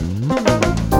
Música